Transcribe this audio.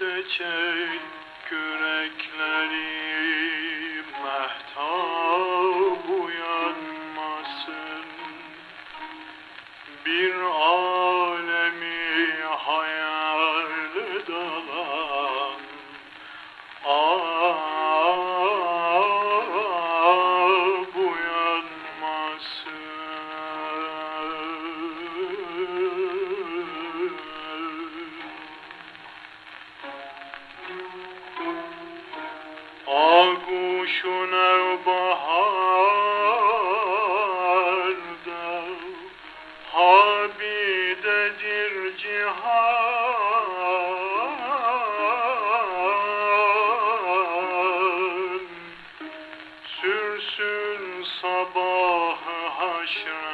seçey kürekleri mehtap uyanmasın. Bir alemi hayal dalan pressure